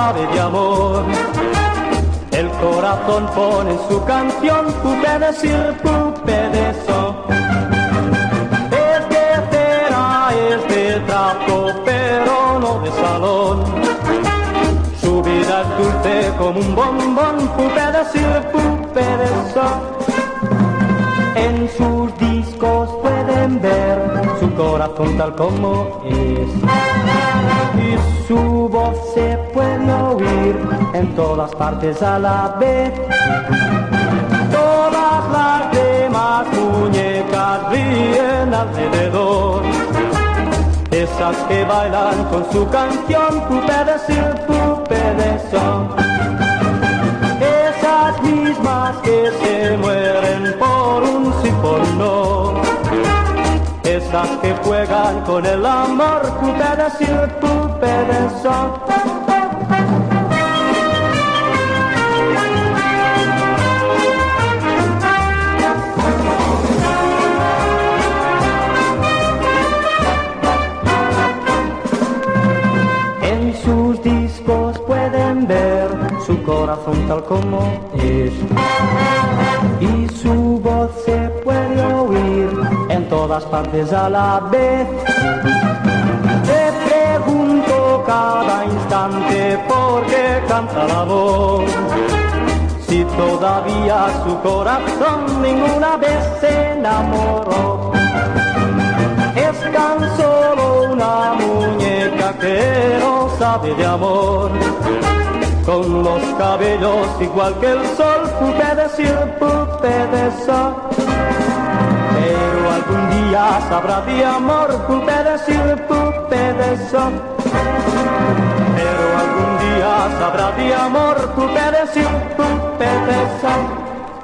sabe de amor. El corazón pone su canción, pude decir, pude eso. Este es de trato, pero no de salón. Su vida es dulce como un bombón, pude decir, pude eso. Corazón tal como es. Y su voz se puede oír en todas partes a la vez. Todas las demás muñecas ríen alrededor. Esas que bailan con su canción, pupe decir, pupe de son. Esas mismas que se mueren por un sí por no. Esas que juegan con el amor, pupe decir, pupe de son. En sus discos pueden ver su corazón tal como es. Y su voz se puede oír todas partes a la vez. Te pregunto cada instante por qué canta la voz. Si todavía su corazón ninguna vez se enamoró. Es tan solo una muñeca que no sabe de amor. Con los cabellos igual que el sol, pupe decir, pupe de sol. Pero día sabrá de amor, pupe decir, pupe de sol. Pero algún día sabrá de amor, pupe decir, pupe de sol.